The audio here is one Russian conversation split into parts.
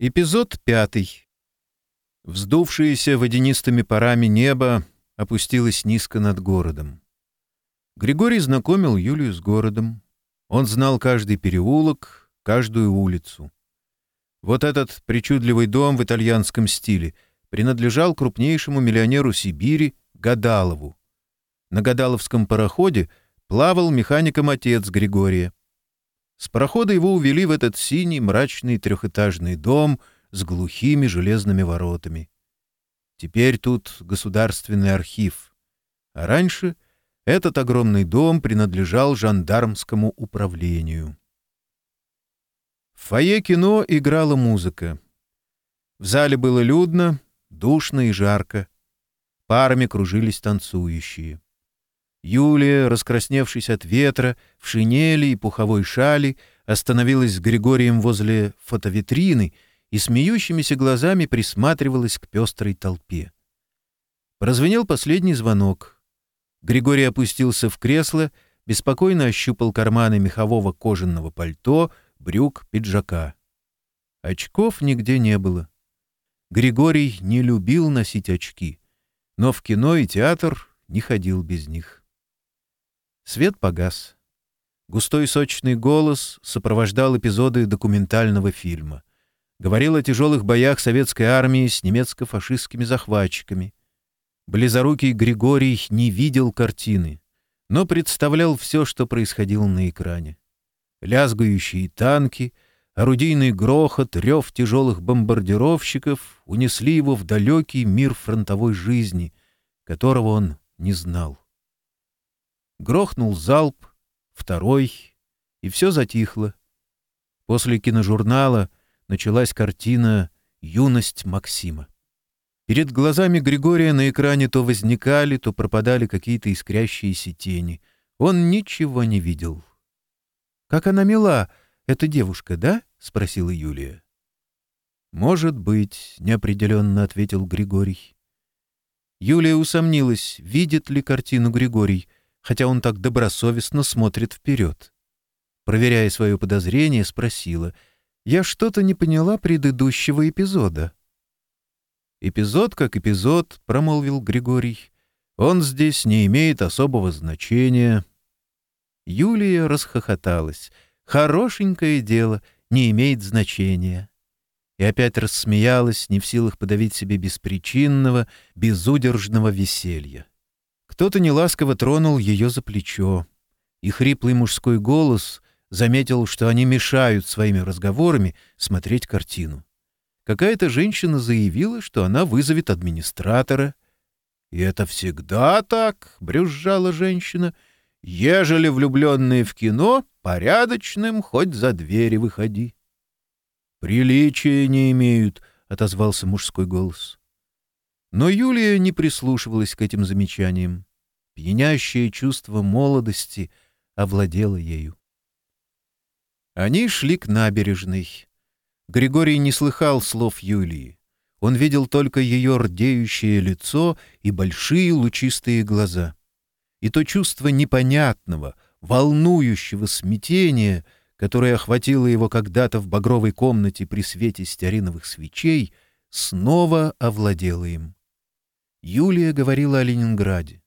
Эпизод пятый. Вздувшееся водянистыми парами небо опустилось низко над городом. Григорий знакомил Юлию с городом. Он знал каждый переулок, каждую улицу. Вот этот причудливый дом в итальянском стиле принадлежал крупнейшему миллионеру Сибири Гадалову. На Гадаловском пароходе плавал механиком отец Григория. С парохода его увели в этот синий мрачный трехэтажный дом с глухими железными воротами. Теперь тут государственный архив. А раньше этот огромный дом принадлежал жандармскому управлению. В фойе кино играла музыка. В зале было людно, душно и жарко. Парами кружились танцующие. Юлия, раскрасневшись от ветра, в шинели и пуховой шали, остановилась с Григорием возле фотовитрины и смеющимися глазами присматривалась к пестрой толпе. Прозвенел последний звонок. Григорий опустился в кресло, беспокойно ощупал карманы мехового кожаного пальто, брюк, пиджака. Очков нигде не было. Григорий не любил носить очки, но в кино и театр не ходил без них. Свет погас. Густой сочный голос сопровождал эпизоды документального фильма. Говорил о тяжелых боях советской армии с немецко-фашистскими захватчиками. Близорукий Григорий не видел картины, но представлял все, что происходило на экране. Лязгающие танки, орудийный грохот, рев тяжелых бомбардировщиков унесли его в далекий мир фронтовой жизни, которого он не знал. Грохнул залп, второй, и все затихло. После киножурнала началась картина «Юность Максима». Перед глазами Григория на экране то возникали, то пропадали какие-то искрящиеся тени. Он ничего не видел. «Как она мила, эта девушка, да?» — спросила Юлия. «Может быть», — неопределенно ответил Григорий. Юлия усомнилась, видит ли картину Григорий — хотя он так добросовестно смотрит вперед. Проверяя свое подозрение, спросила, «Я что-то не поняла предыдущего эпизода». «Эпизод как эпизод», — промолвил Григорий. «Он здесь не имеет особого значения». Юлия расхохоталась. «Хорошенькое дело, не имеет значения». И опять рассмеялась, не в силах подавить себе беспричинного, безудержного веселья. Кто-то неласково тронул ее за плечо, и хриплый мужской голос заметил, что они мешают своими разговорами смотреть картину. Какая-то женщина заявила, что она вызовет администратора. «И это всегда так», — брюзжала женщина, — «ежели влюбленные в кино, порядочным хоть за двери выходи». «Приличия не имеют», — отозвался мужской голос. Но Юлия не прислушивалась к этим замечаниям пьянящее чувство молодости овладело ею. Они шли к набережной. Григорий не слыхал слов Юлии. Он видел только ее рдеющее лицо и большие лучистые глаза. И то чувство непонятного, волнующего смятения, которое охватило его когда-то в багровой комнате при свете стериновых свечей, снова овладело им. Юлия говорила о Ленинграде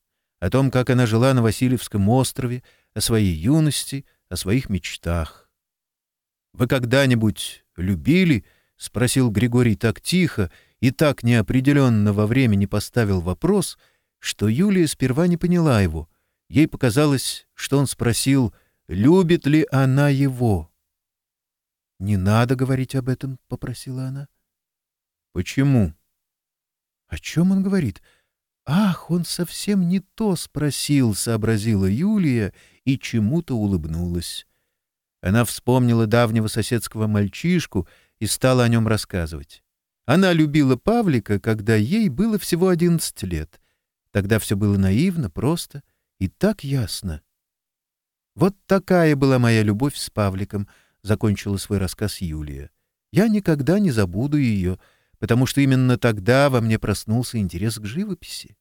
о том, как она жила на Васильевском острове, о своей юности, о своих мечтах. «Вы когда-нибудь любили?» — спросил Григорий так тихо и так неопределенно во времени поставил вопрос, что Юлия сперва не поняла его. Ей показалось, что он спросил, любит ли она его. «Не надо говорить об этом», — попросила она. «Почему?» «О чем он говорит?» «Ах, он совсем не то спросил», — сообразила Юлия и чему-то улыбнулась. Она вспомнила давнего соседского мальчишку и стала о нем рассказывать. Она любила Павлика, когда ей было всего одиннадцать лет. Тогда все было наивно, просто и так ясно. «Вот такая была моя любовь с Павликом», — закончила свой рассказ Юлия. «Я никогда не забуду ее, потому что именно тогда во мне проснулся интерес к живописи.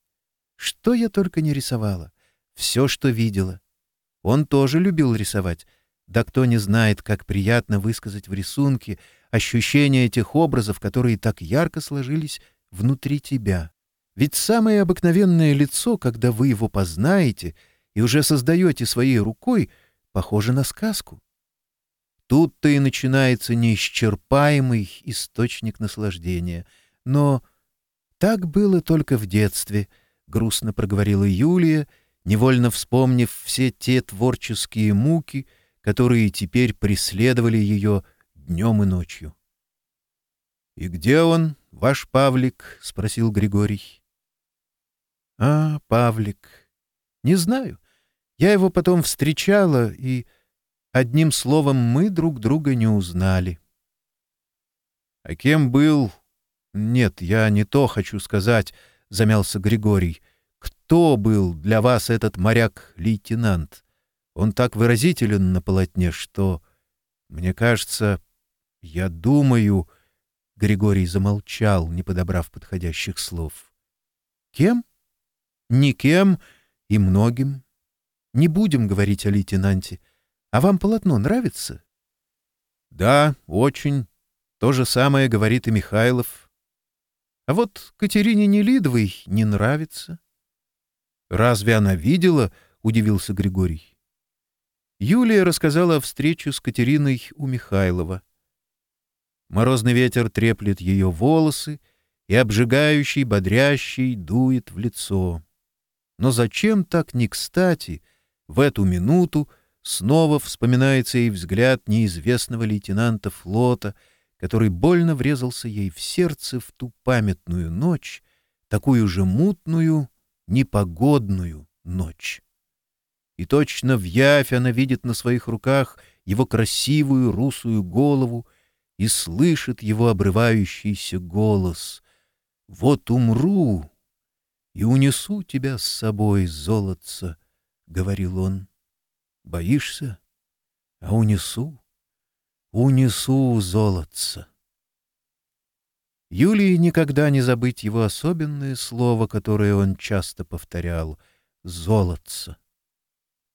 Что я только не рисовала. Все, что видела. Он тоже любил рисовать. Да кто не знает, как приятно высказать в рисунке ощущение этих образов, которые так ярко сложились внутри тебя. Ведь самое обыкновенное лицо, когда вы его познаете и уже создаете своей рукой, похоже на сказку. Тут-то и начинается неисчерпаемый источник наслаждения. Но так было только в детстве — грустно проговорила Юлия, невольно вспомнив все те творческие муки, которые теперь преследовали ее днем и ночью. — И где он, ваш Павлик? — спросил Григорий. — А, Павлик. Не знаю. Я его потом встречала, и, одним словом, мы друг друга не узнали. — А кем был? Нет, я не то хочу сказать — замялся Григорий. — Кто был для вас этот моряк-лейтенант? Он так выразителен на полотне, что, мне кажется, я думаю... Григорий замолчал, не подобрав подходящих слов. Кем? Никем и многим. Не будем говорить о лейтенанте. А вам полотно нравится? Да, очень. То же самое говорит и Михайлов. А вот Катерине Нелидовой не нравится. — Разве она видела? — удивился Григорий. Юлия рассказала о встрече с Катериной у Михайлова. Морозный ветер треплет ее волосы и обжигающий, бодрящий дует в лицо. Но зачем так не кстати в эту минуту снова вспоминается и взгляд неизвестного лейтенанта флота — который больно врезался ей в сердце в ту памятную ночь, такую же мутную, непогодную ночь. И точно в явь она видит на своих руках его красивую русую голову и слышит его обрывающийся голос «Вот умру и унесу тебя с собой, золотце», — говорил он. «Боишься? А унесу?» унесу, золотца». Юлии никогда не забыть его особенное слово, которое он часто повторял — «золотца».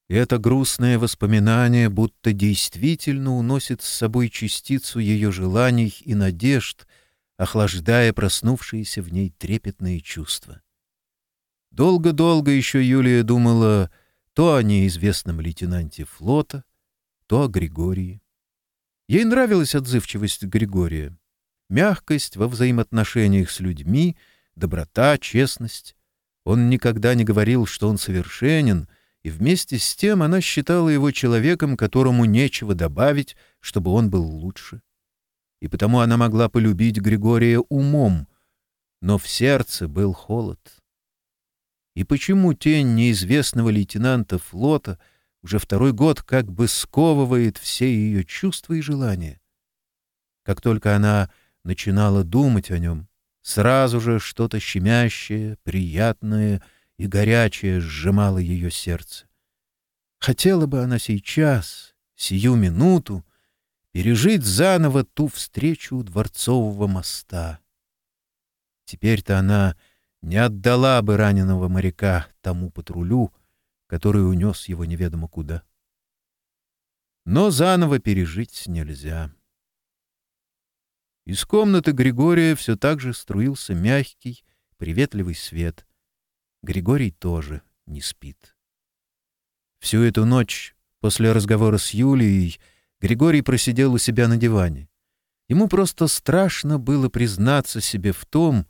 И это грустное воспоминание будто действительно уносит с собой частицу ее желаний и надежд, охлаждая проснувшиеся в ней трепетные чувства. Долго-долго еще Юлия думала то о неизвестном лейтенанте флота, то о Григории. Ей нравилась отзывчивость Григория. Мягкость во взаимоотношениях с людьми, доброта, честность. Он никогда не говорил, что он совершенен, и вместе с тем она считала его человеком, которому нечего добавить, чтобы он был лучше. И потому она могла полюбить Григория умом, но в сердце был холод. И почему тень неизвестного лейтенанта флота — уже второй год как бы сковывает все ее чувства и желания? Как только она начинала думать о нем, сразу же что-то щемящее, приятное — и горячее сжимало ее сердце. Хотела бы она сейчас, сию минуту, пережить заново ту встречу у Дворцового моста. Теперь-то она не отдала бы раненого моряка тому патрулю, который унес его неведомо куда. Но заново пережить нельзя. Из комнаты Григория все так же струился мягкий, приветливый свет. Григорий тоже не спит. Всю эту ночь, после разговора с Юлией, Григорий просидел у себя на диване. Ему просто страшно было признаться себе в том,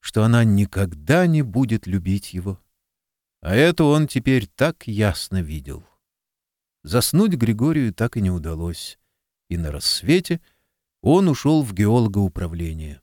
что она никогда не будет любить его. А это он теперь так ясно видел. Заснуть Григорию так и не удалось, и на рассвете он ушел в геологоуправление.